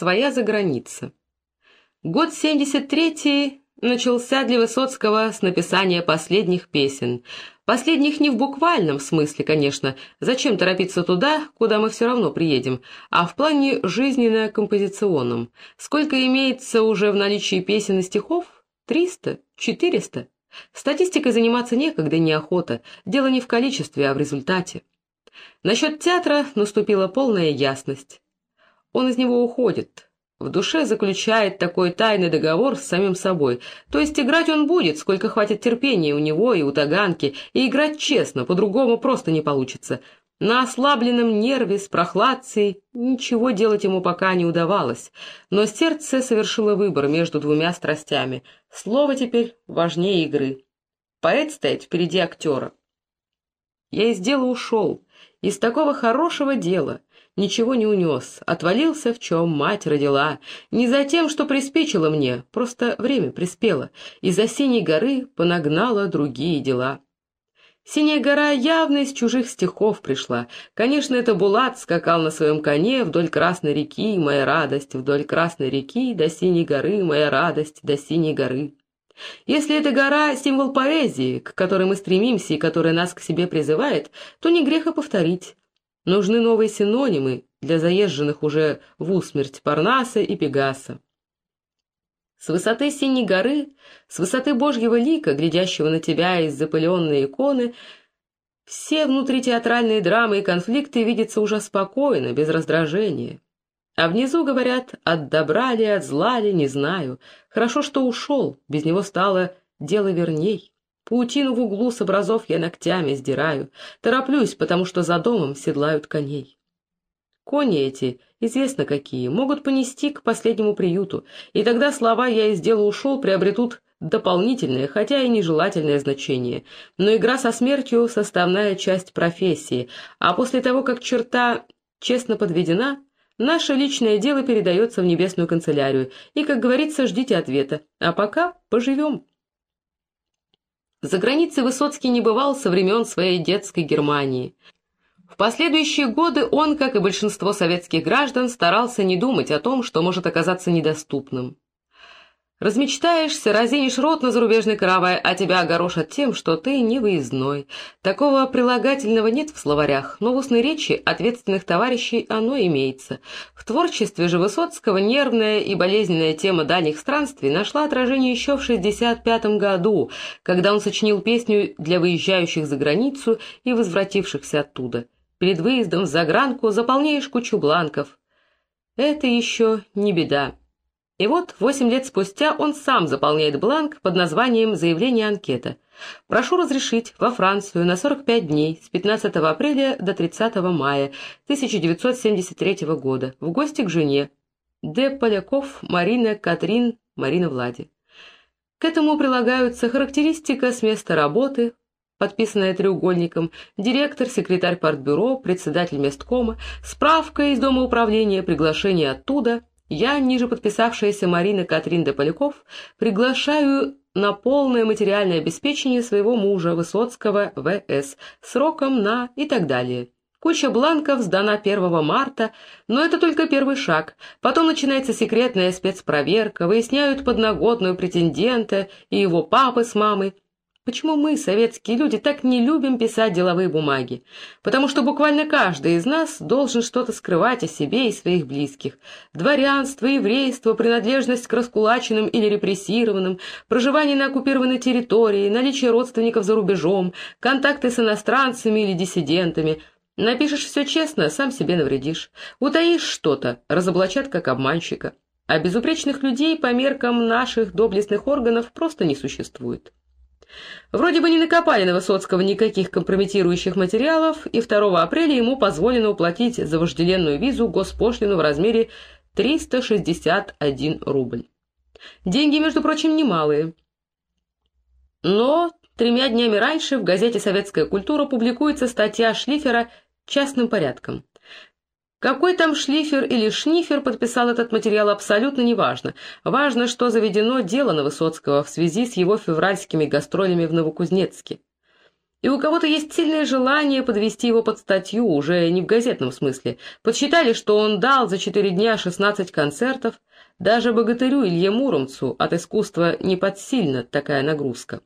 Своя заграница. Год 73-й начался для Высоцкого с написания последних песен. Последних не в буквальном смысле, конечно, зачем торопиться туда, куда мы все равно приедем, а в плане жизненно-композиционном. Сколько имеется уже в наличии песен и стихов? Триста? Четыреста? Статистикой заниматься некогда и неохота, дело не в количестве, а в результате. Насчет театра наступила полная ясность. Он из него уходит. В душе заключает такой тайный договор с самим собой. То есть играть он будет, сколько хватит терпения у него и у Таганки, и играть честно, по-другому просто не получится. На ослабленном нерве, с прохладцей, ничего делать ему пока не удавалось. Но сердце совершило выбор между двумя страстями. Слово теперь важнее игры. Поэт стоит впереди актера. Я из дела ушел, из такого хорошего дела — ничего не унес, отвалился, в чем мать родила. Не за тем, что приспичило мне, просто время приспело, из-за синей горы понагнала другие дела. Синяя гора явно из чужих стихов пришла. Конечно, это Булат скакал на своем коне вдоль Красной реки, моя радость, вдоль Красной реки, до Синей горы, моя радость, до Синей горы. Если эта гора — символ поэзии, к которой мы стремимся и которая нас к себе призывает, то не грех и повторить. Нужны новые синонимы для заезженных уже в усмерть Парнаса и Пегаса. С высоты Синей горы, с высоты Божьего лика, глядящего на тебя из запыленной иконы, все внутритеатральные драмы и конфликты видятся уже спокойно, без раздражения. А внизу, говорят, от добра ли, от зла ли, не знаю. Хорошо, что ушел, без него стало дело верней. Паутину в углу с образов я ногтями сдираю. Тороплюсь, потому что за домом седлают коней. Кони эти, известно какие, могут понести к последнему приюту, и тогда слова «я из дела ушел» приобретут дополнительное, хотя и нежелательное значение. Но игра со смертью — составная часть профессии, а после того, как черта честно подведена, наше личное дело передается в небесную канцелярию, и, как говорится, ждите ответа. А пока поживем. За границей Высоцкий не бывал со времен своей детской Германии. В последующие годы он, как и большинство советских граждан, старался не думать о том, что может оказаться недоступным. Размечтаешься, разинешь рот на зарубежный каравай, а тебя огорошат тем, что ты не выездной. Такого прилагательного нет в словарях, но в устной речи ответственных товарищей оно имеется. В творчестве же Высоцкого нервная и болезненная тема дальних странствий нашла отражение еще в 65 году, когда он сочинил песню для выезжающих за границу и возвратившихся оттуда. Перед выездом в загранку заполняешь кучу бланков. Это еще не беда. И вот, восемь лет спустя, он сам заполняет бланк под названием «Заявление анкета». Прошу разрешить во Францию на 45 дней с 15 апреля до 30 мая 1973 года в гости к жене. Д. Поляков, Марина, Катрин, Марина Влади. К этому прилагаются характеристика с места работы, подписанная треугольником, директор, секретарь партбюро, председатель месткома, справка из дома управления, приглашение оттуда – я, ниже подписавшаяся Марина Катрин де Поляков, приглашаю на полное материальное обеспечение своего мужа Высоцкого В.С. сроком на и так далее. Куча бланков сдана 1 марта, но это только первый шаг. Потом начинается секретная спецпроверка, выясняют подноготную претендента и его папы с мамой. Почему мы, советские люди, так не любим писать деловые бумаги? Потому что буквально каждый из нас должен что-то скрывать о себе и своих близких. Дворянство, еврейство, принадлежность к раскулаченным или репрессированным, проживание на оккупированной территории, наличие родственников за рубежом, контакты с иностранцами или диссидентами. Напишешь все честно, сам себе навредишь. Утаишь что-то, разоблачат как обманщика. А безупречных людей по меркам наших доблестных органов просто не существует. Вроде бы не накопали на Высоцкого никаких компрометирующих материалов, и 2 апреля ему позволено уплатить за вожделенную визу госпошлину в размере 361 рубль. Деньги, между прочим, немалые. Но тремя днями раньше в газете «Советская культура» публикуется статья Шлифера «Частным порядком». Какой там шлифер или шнифер подписал этот материал, абсолютно неважно. Важно, что заведено дело на Высоцкого в связи с его февральскими гастролями в Новокузнецке. И у кого-то есть сильное желание подвести его под статью, уже не в газетном смысле. Подсчитали, что он дал за четыре дня шестнадцать концертов. Даже богатырю Илье Муромцу от искусства не подсильна такая нагрузка.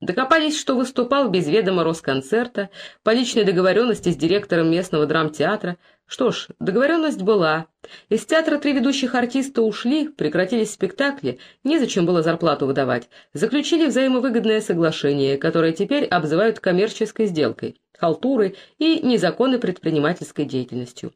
Докопались, что выступал без ведома Росконцерта, по личной договоренности с директором местного драмтеатра. Что ж, договоренность была. Из театра три ведущих артиста ушли, прекратились спектакли, незачем было зарплату выдавать. Заключили взаимовыгодное соглашение, которое теперь обзывают коммерческой сделкой, халтурой и незаконной предпринимательской деятельностью.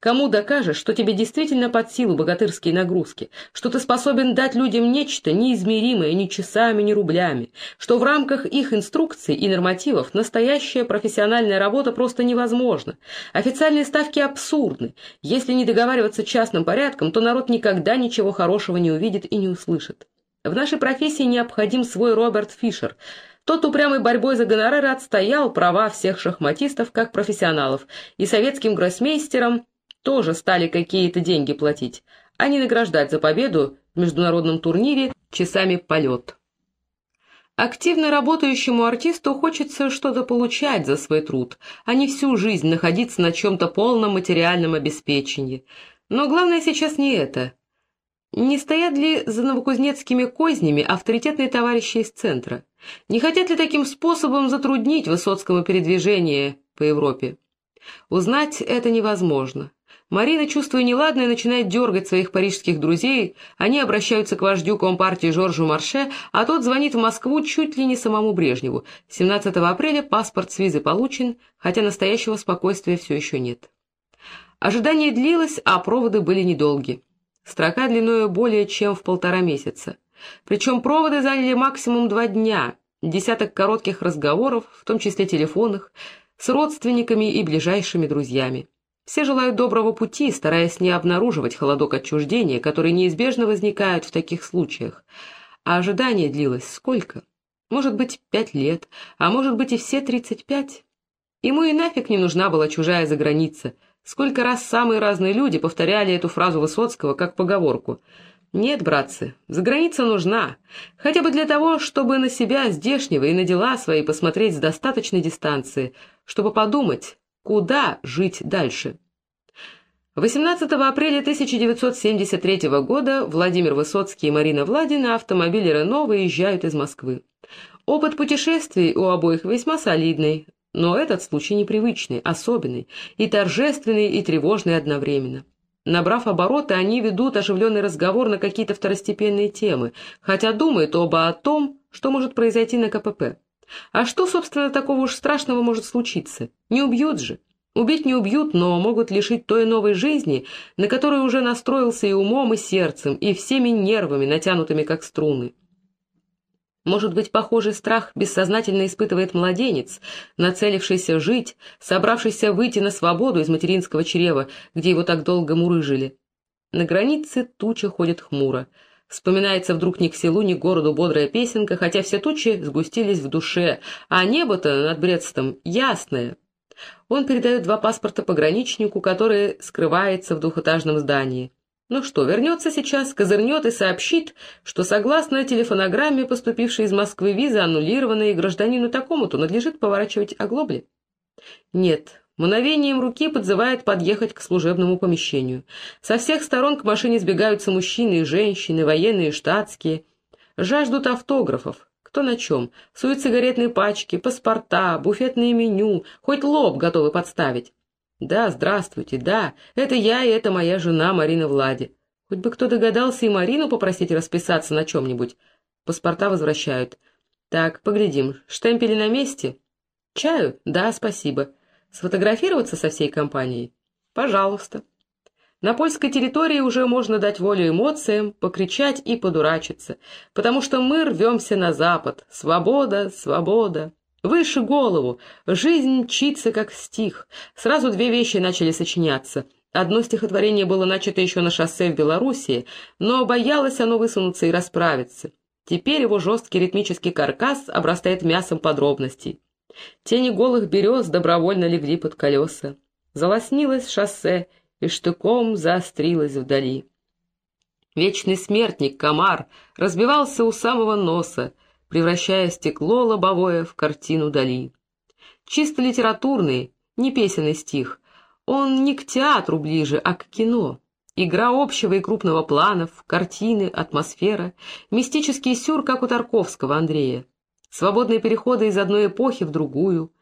Кому докажешь, что тебе действительно под силу богатырские нагрузки, что ты способен дать людям нечто неизмеримое ни часами, ни рублями, что в рамках их инструкций и нормативов настоящая профессиональная работа просто невозможна, официальные ставки абсурдны, если не договариваться частным порядком, то народ никогда ничего хорошего не увидит и не услышит. В нашей профессии необходим свой Роберт Фишер – тот упрямой борьбой за гонорары отстоял права всех шахматистов как профессионалов, и советским гроссмейстерам тоже стали какие-то деньги платить, а не награждать за победу в международном турнире часами полет. Активно работающему артисту хочется что-то получать за свой труд, а не всю жизнь находиться на чем-то полном материальном обеспечении. Но главное сейчас не это. Не стоят ли за новокузнецкими кознями авторитетные товарищи из центра? Не хотят ли таким способом затруднить Высоцкому передвижение по Европе? Узнать это невозможно. Марина, чувствуя неладное, начинает дергать своих парижских друзей, они обращаются к вождю Компартии Жоржу Марше, а тот звонит в Москву чуть ли не самому Брежневу. 17 апреля паспорт с визы получен, хотя настоящего спокойствия все еще нет. Ожидание длилось, а проводы были недолги. Строка длиною более чем в полтора месяца. Причем проводы заняли максимум два дня, десяток коротких разговоров, в том числе телефонных, с родственниками и ближайшими друзьями. Все желают доброго пути, стараясь не обнаруживать холодок отчуждения, который неизбежно возникает в таких случаях. А ожидание длилось сколько? Может быть, пять лет, а может быть и все тридцать пять? Ему и нафиг не нужна была чужая заграница. Сколько раз самые разные люди повторяли эту фразу Высоцкого как поговорку. «Нет, братцы, заграница нужна, хотя бы для того, чтобы на себя здешнего и на дела свои посмотреть с достаточной дистанции, чтобы подумать, Куда жить дальше? 18 апреля 1973 года Владимир Высоцкий и Марина Влади на автомобиле «Рено» выезжают из Москвы. Опыт путешествий у обоих весьма солидный, но этот случай непривычный, особенный, и торжественный, и тревожный одновременно. Набрав обороты, они ведут оживленный разговор на какие-то второстепенные темы, хотя думают оба о том, что может произойти на КПП. А что, собственно, такого уж страшного может случиться? Не убьют же. Убить не убьют, но могут лишить той новой жизни, на которую уже настроился и умом, и сердцем, и всеми нервами, натянутыми как струны. Может быть, похожий страх бессознательно испытывает младенец, нацелившийся жить, собравшийся выйти на свободу из материнского чрева, где его так долго мурыжили. На границе туча ходит хмуро. Вспоминается вдруг ни к селу, ни к городу бодрая песенка, хотя все тучи сгустились в душе, а небо-то над Брестом ясное. Он передает два паспорта пограничнику, который скрывается в двухэтажном здании. Ну что, вернется сейчас, козырнет и сообщит, что согласно телефонограмме, поступившей из Москвы виза, аннулирована, и гражданину такому-то надлежит поворачивать оглобли? Нет, Мгновением руки подзывает подъехать к служебному помещению. Со всех сторон к машине сбегаются мужчины и женщины, военные и штатские. Жаждут автографов. Кто на чем? Суют сигаретные пачки, паспорта, буфетные меню, хоть лоб готовы подставить. Да, здравствуйте, да, это я и это моя жена Марина Влади. Хоть бы кто догадался и Марину попросить расписаться на чем-нибудь. Паспорта возвращают. Так, поглядим, штемпели на месте? Чаю? Да, спасибо. Сфотографироваться со всей компанией? Пожалуйста. На польской территории уже можно дать волю эмоциям, покричать и подурачиться, потому что мы рвемся на запад. Свобода, свобода. Выше голову. Жизнь мчится, как стих. Сразу две вещи начали сочиняться. Одно стихотворение было начато еще на шоссе в Белоруссии, но боялось оно высунуться и расправиться. Теперь его жесткий ритмический каркас обрастает мясом подробностей. Тени голых берез добровольно легли под колеса. Залоснилось шоссе и штыком заострилось вдали. Вечный смертник, комар, разбивался у самого носа, превращая стекло лобовое в картину дали. чисто литературный, не песенный стих. Он не к театру ближе, а к кино. Игра общего и крупного планов, картины, атмосфера, мистический сюр, как у Тарковского Андрея. Свободные переходы из одной эпохи в другую.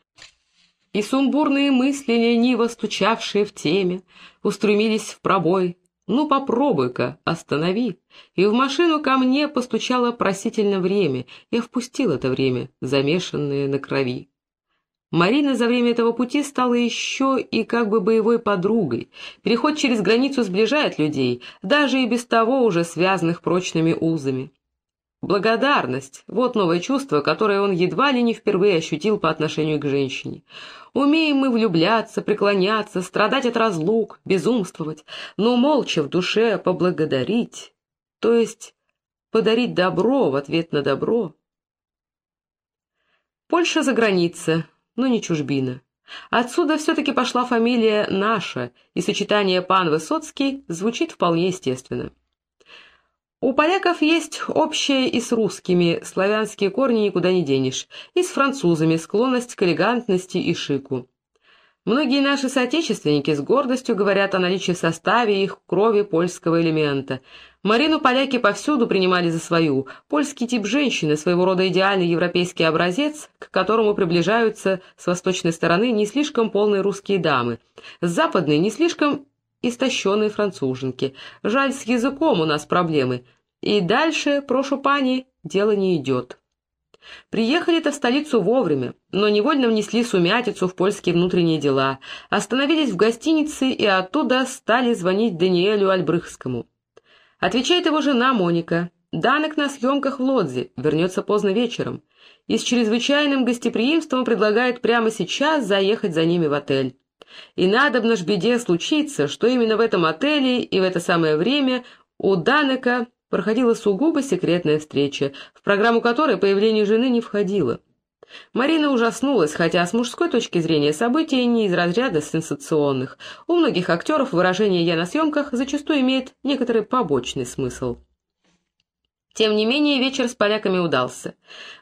И сумбурные мысли, лениво стучавшие в теме, устремились в пробой. «Ну, попробуй-ка, останови!» И в машину ко мне постучало просительно время. Я впустил это время, замешанное на крови. Марина за время этого пути стала еще и как бы боевой подругой. Переход через границу сближает людей, даже и без того уже связанных прочными узами. Благодарность — вот новое чувство, которое он едва ли не впервые ощутил по отношению к женщине. Умеем мы влюбляться, преклоняться, страдать от разлук, безумствовать, но молча в душе поблагодарить, то есть подарить добро в ответ на добро. Польша за граница, но не чужбина. Отсюда все-таки пошла фамилия наша, и сочетание «пан Высоцкий» звучит вполне естественно. У поляков есть общее и с русскими, славянские корни никуда не денешь, и с французами склонность к элегантности и шику. Многие наши соотечественники с гордостью говорят о наличии в составе их крови польского элемента. Марину поляки повсюду принимали за свою. Польский тип женщины, своего рода идеальный европейский образец, к которому приближаются с восточной стороны не слишком полные русские дамы, с западной не слишком истощенные француженки. Жаль, с языком у нас проблемы. И дальше, прошу пани, дело не идет. Приехали-то в столицу вовремя, но невольно внесли сумятицу в польские внутренние дела, остановились в гостинице и оттуда стали звонить Даниэлю Альбрыхскому. Отвечает его жена Моника. Данок на съемках в Лодзе, вернется поздно вечером. И с чрезвычайным гостеприимством предлагает прямо сейчас заехать за ними в отель. И надо в наш беде случиться, что именно в этом отеле и в это самое время у Данека проходила сугубо секретная встреча, в программу которой появление жены не входило. Марина ужаснулась, хотя с мужской точки зрения события не из разряда сенсационных. У многих актеров выражение «я на съемках» зачастую имеет некоторый побочный смысл. Тем не менее, вечер с поляками удался.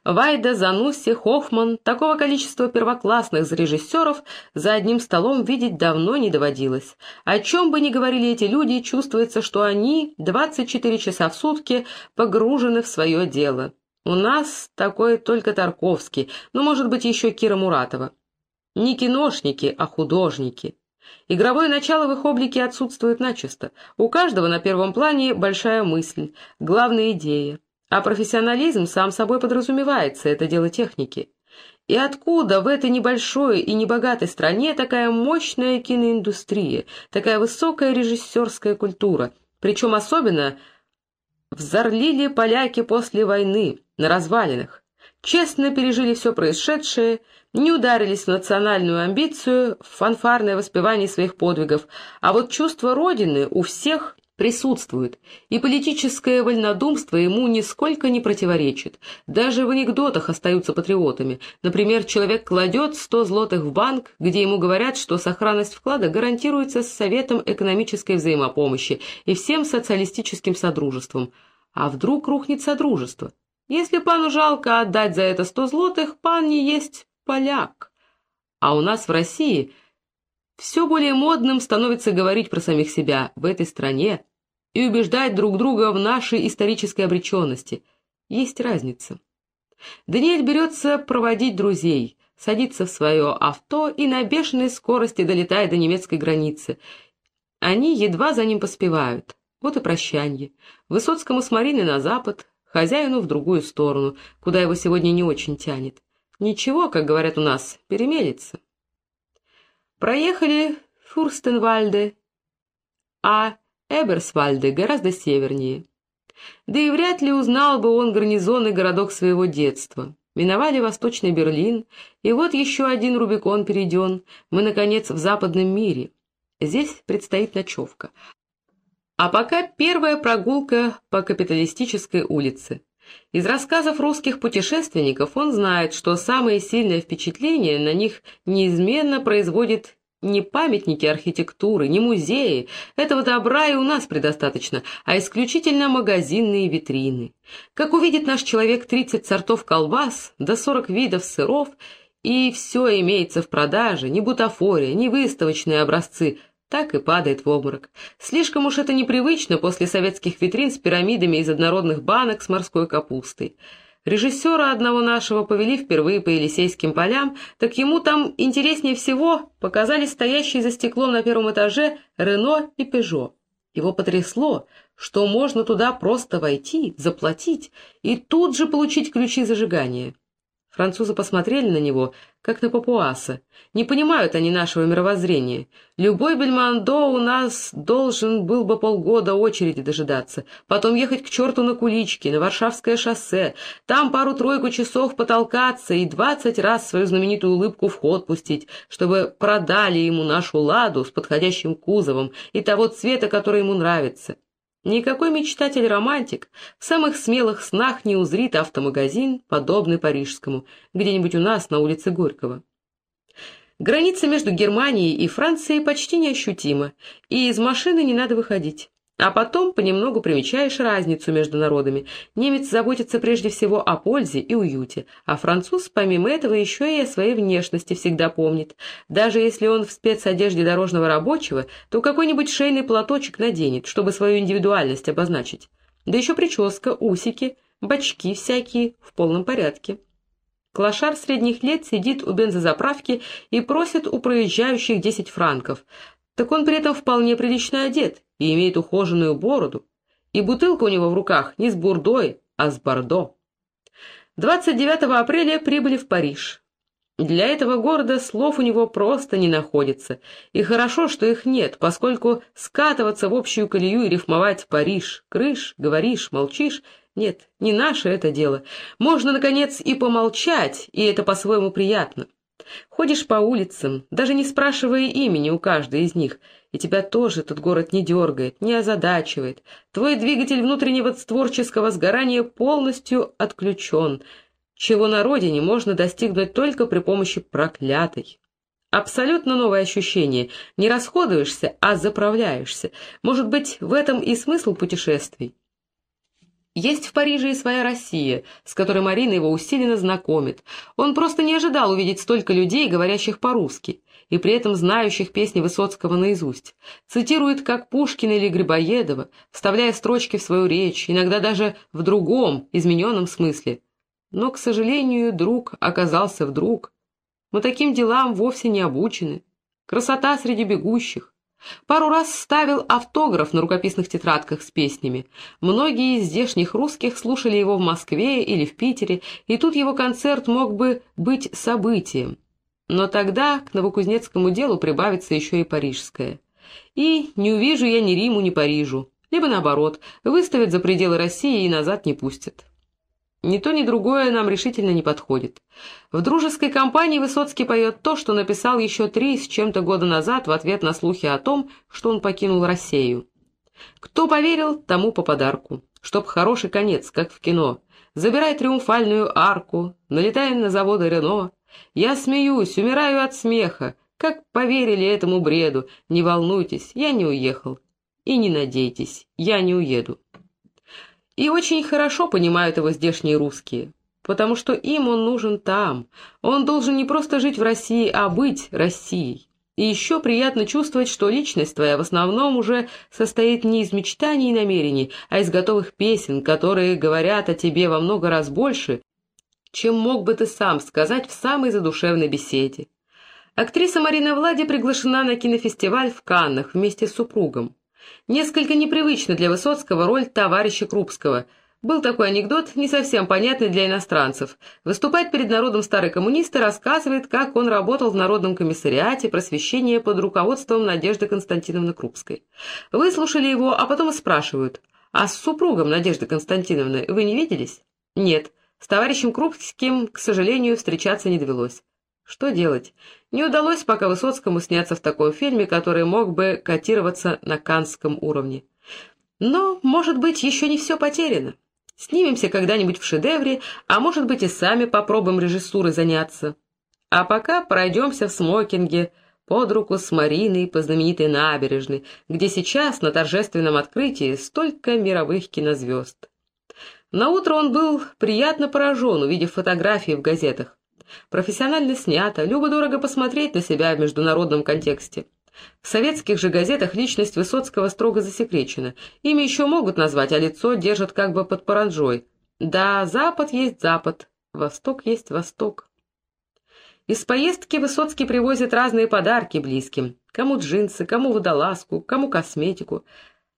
Вайда, Занусси, Хоффман, такого количества первоклассных режиссеров за одним столом видеть давно не доводилось. О чем бы ни говорили эти люди, чувствуется, что они 24 часа в сутки погружены в свое дело. У нас такой только Тарковский, но, может быть, еще Кира Муратова. Не киношники, а художники. Игровое начало в их облике отсутствует начисто. У каждого на первом плане большая мысль, главная идея. А профессионализм сам собой подразумевается, это дело техники. И откуда в этой небольшой и небогатой стране такая мощная киноиндустрия, такая высокая режиссерская культура? Причем особенно взорлили поляки после войны, на развалинах. Честно пережили все происшедшее, не ударились в национальную амбицию, в фанфарное воспевание своих подвигов, а вот чувство Родины у всех присутствует, и политическое вольнодумство ему нисколько не противоречит. Даже в анекдотах остаются патриотами. Например, человек кладет 100 злотых в банк, где ему говорят, что сохранность вклада гарантируется с Советом экономической взаимопомощи и всем социалистическим содружеством. А вдруг рухнет содружество? Если пану жалко отдать за это 100 злотых, пан не есть поляк. А у нас в России все более модным становится говорить про самих себя в этой стране и убеждать друг друга в нашей исторической обреченности. Есть разница. Даниэль берется проводить друзей, садится в свое авто и на бешеной скорости долетает до немецкой границы. Они едва за ним поспевают. Вот и прощанье. Высоцкому с Мариной на запад, хозяину в другую сторону, куда его сегодня не очень тянет. Ничего, как говорят у нас, перемелится. Проехали Фурстенвальде, а Эберсвальде гораздо севернее. Да и вряд ли узнал бы он гарнизонный городок своего детства. Миновали Восточный Берлин, и вот еще один Рубикон перейден. Мы, наконец, в западном мире. Здесь предстоит ночевка. А пока первая прогулка по капиталистической улице. Из рассказов русских путешественников он знает, что самое сильное впечатление на них неизменно производит не памятники архитектуры, не музеи, этого добра и у нас предостаточно, а исключительно магазинные витрины. Как увидит наш человек 30 сортов колбас, до да 40 видов сыров, и все имеется в продаже, ни бутафория, ни выставочные образцы, так и падает в обморок. Слишком уж это непривычно после советских витрин с пирамидами из однородных банок с морской капустой. Режиссера одного нашего повели впервые по Елисейским полям, так ему там интереснее всего показали стоящие за стеклом на первом этаже Рено и Пежо. Его потрясло, что можно туда просто войти, заплатить и тут же получить ключи зажигания. Французы посмотрели на него, как на папуаса. Не понимают они нашего мировоззрения. Любой бельмондо у нас должен был бы полгода очереди дожидаться, потом ехать к черту на кулички, на Варшавское шоссе, там пару-тройку часов потолкаться и двадцать раз свою знаменитую улыбку в ход пустить, чтобы продали ему нашу ладу с подходящим кузовом и того цвета, который ему нравится. Никакой мечтатель-романтик в самых смелых снах не узрит автомагазин, подобный парижскому, где-нибудь у нас на улице Горького. Граница между Германией и Францией почти неощутима, и из машины не надо выходить. А потом понемногу примечаешь разницу между народами. Немец заботится прежде всего о пользе и уюте, а француз, помимо этого, еще и о своей внешности всегда помнит. Даже если он в спецодежде дорожного рабочего, то какой-нибудь шейный платочек наденет, чтобы свою индивидуальность обозначить. Да еще прическа, усики, бачки всякие в полном порядке. Клошар средних лет сидит у бензозаправки и просит у проезжающих 10 франков. Так он при этом вполне прилично одет и имеет ухоженную бороду, и бутылка у него в руках не с бурдой, а с бордо. 29 апреля прибыли в Париж. Для этого города слов у него просто не находится, и хорошо, что их нет, поскольку скатываться в общую колею и рифмовать «Париж», «крыш», «говоришь», «молчишь» — нет, не наше это дело. Можно, наконец, и помолчать, и это по-своему приятно. Ходишь по улицам, даже не спрашивая имени у каждой из них, и тебя тоже этот город не дергает, не озадачивает. Твой двигатель внутреннего творческого сгорания полностью отключен, чего на родине можно достигнуть только при помощи проклятой. Абсолютно новое ощущение. Не расходуешься, а заправляешься. Может быть, в этом и смысл путешествий. Есть в Париже и своя Россия, с которой Марина его усиленно знакомит. Он просто не ожидал увидеть столько людей, говорящих по-русски, и при этом знающих песни Высоцкого наизусть. Цитирует как Пушкина или Грибоедова, вставляя строчки в свою речь, иногда даже в другом, измененном смысле. Но, к сожалению, друг оказался вдруг. Мы таким делам вовсе не обучены. Красота среди бегущих. Пару раз ставил автограф на рукописных тетрадках с песнями. Многие из здешних русских слушали его в Москве или в Питере, и тут его концерт мог бы быть событием. Но тогда к новокузнецкому делу прибавится еще и парижское. И не увижу я ни Риму, ни Парижу. Либо наоборот, выставят за пределы России и назад не пустят. Ни то, ни другое нам решительно не подходит. В дружеской компании Высоцкий поет то, что написал еще три с чем-то года назад в ответ на слухи о том, что он покинул Россию. Кто поверил, тому по подарку. Чтоб хороший конец, как в кино. Забирай триумфальную арку, налетаем на заводы Рено. Я смеюсь, умираю от смеха. Как поверили этому бреду? Не волнуйтесь, я не уехал. И не надейтесь, я не уеду. И очень хорошо понимают его здешние русские, потому что им он нужен там. Он должен не просто жить в России, а быть Россией. И еще приятно чувствовать, что личность твоя в основном уже состоит не из мечтаний и намерений, а из готовых песен, которые говорят о тебе во много раз больше, чем мог бы ты сам сказать в самой задушевной беседе. Актриса Марина Влади приглашена на кинофестиваль в Каннах вместе с супругом. Несколько непривычна для Высоцкого роль товарища Крупского. Был такой анекдот, не совсем понятный для иностранцев. Выступает перед народом старый коммунист и рассказывает, как он работал в Народном комиссариате просвещения под руководством Надежды Константиновны Крупской. Выслушали его, а потом спрашивают, «А с супругом Надежды Константиновны вы не виделись?» «Нет, с товарищем Крупским, к сожалению, встречаться не довелось». Что делать? Не удалось пока Высоцкому сняться в таком фильме, который мог бы котироваться на канском уровне. Но, может быть, еще не все потеряно. Снимемся когда-нибудь в шедевре, а может быть и сами попробуем режиссурой заняться. А пока пройдемся в смокинге под руку с Мариной по знаменитой набережной, где сейчас на торжественном открытии столько мировых кинозвезд. Наутро он был приятно поражен, увидев фотографии в газетах. Профессионально снято, любо-дорого посмотреть на себя в международном контексте. В советских же газетах личность Высоцкого строго засекречена. Имя еще могут назвать, а лицо держат как бы под паранджой. Да, Запад есть Запад, Восток есть Восток. Из поездки Высоцкий привозит разные подарки близким. Кому джинсы, кому водолазку, кому косметику.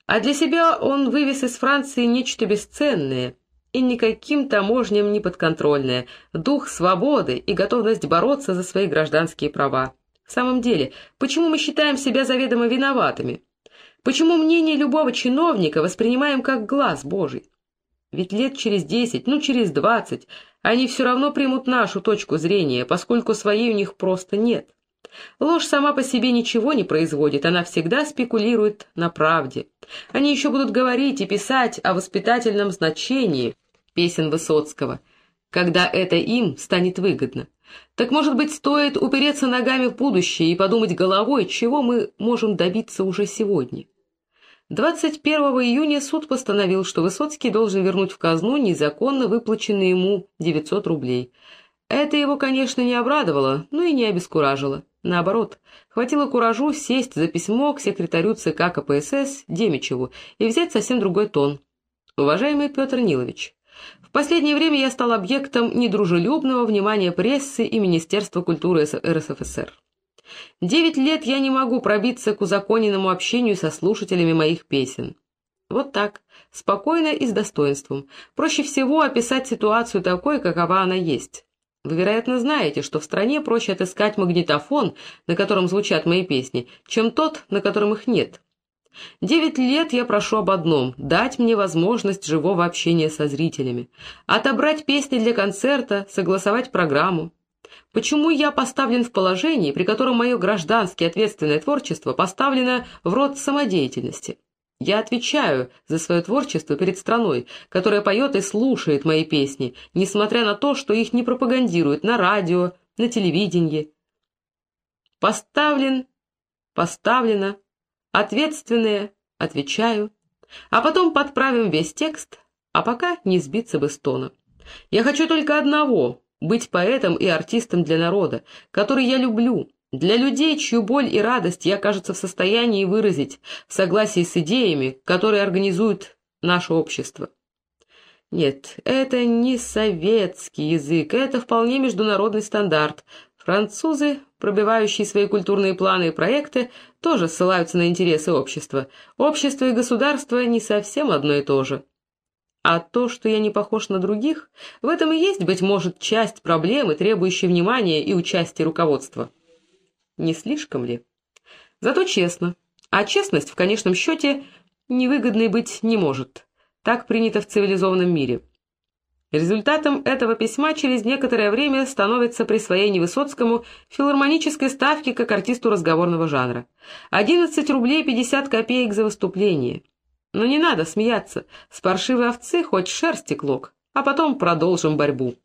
А для себя он вывез из Франции нечто бесценное и никаким таможням не подконтрольное, дух свободы и готовность бороться за свои гражданские права. В самом деле, почему мы считаем себя заведомо виноватыми? Почему мнение любого чиновника воспринимаем как глаз Божий? Ведь лет через десять, ну через двадцать, они все равно примут нашу точку зрения, поскольку своей у них просто нет. Ложь сама по себе ничего не производит, она всегда спекулирует на правде. Они еще будут говорить и писать о воспитательном значении песен Высоцкого, когда это им станет выгодно. Так, может быть, стоит упереться ногами в будущее и подумать головой, чего мы можем добиться уже сегодня. 21 июня суд постановил, что Высоцкий должен вернуть в казну незаконно выплаченные ему 900 рублей. Это его, конечно, не обрадовало, но и не обескуражило. Наоборот, хватило куражу сесть за письмо к секретарю ЦК КПСС Демичеву и взять совсем другой тон. «Уважаемый Петр Нилович, в последнее время я стал объектом недружелюбного внимания прессы и Министерства культуры РСФСР. Девять лет я не могу пробиться к узаконенному общению со слушателями моих песен. Вот так, спокойно и с достоинством. Проще всего описать ситуацию такой, какова она есть. Вы, вероятно, знаете, что в стране проще отыскать магнитофон, на котором звучат мои песни, чем тот, на котором их нет. Девять лет я прошу об одном — дать мне возможность живого общения со зрителями, отобрать песни для концерта, согласовать программу. Почему я поставлен в положении, при котором мое граждански ответственное творчество поставлено в род самодеятельности? Я отвечаю за свое творчество перед страной, которая поет и слушает мои песни, несмотря на то, что их не пропагандируют на радио, на телевидении. Поставлен, поставлена, Ответственные, отвечаю. А потом подправим весь текст, а пока не сбиться бы с тона. Я хочу только одного — быть поэтом и артистом для народа, который я люблю, для людей, чью боль и радость я, кажется, в состоянии выразить в согласии с идеями, которые организует наше общество. Нет, это не советский язык, это вполне международный стандарт. Французы пробивающие свои культурные планы и проекты, тоже ссылаются на интересы общества. Общество и государство не совсем одно и то же. А то, что я не похож на других, в этом и есть, быть может, часть проблемы, требующей внимания и участия руководства. Не слишком ли? Зато честно. А честность, в конечном счете, невыгодной быть не может. Так принято в цивилизованном мире. Результатом этого письма через некоторое время становится присвоение Высоцкому филармонической ставки как артисту разговорного жанра. 11 рублей 50 копеек за выступление. Но не надо смеяться, с паршивой овцы хоть шерсти клок, а потом продолжим борьбу.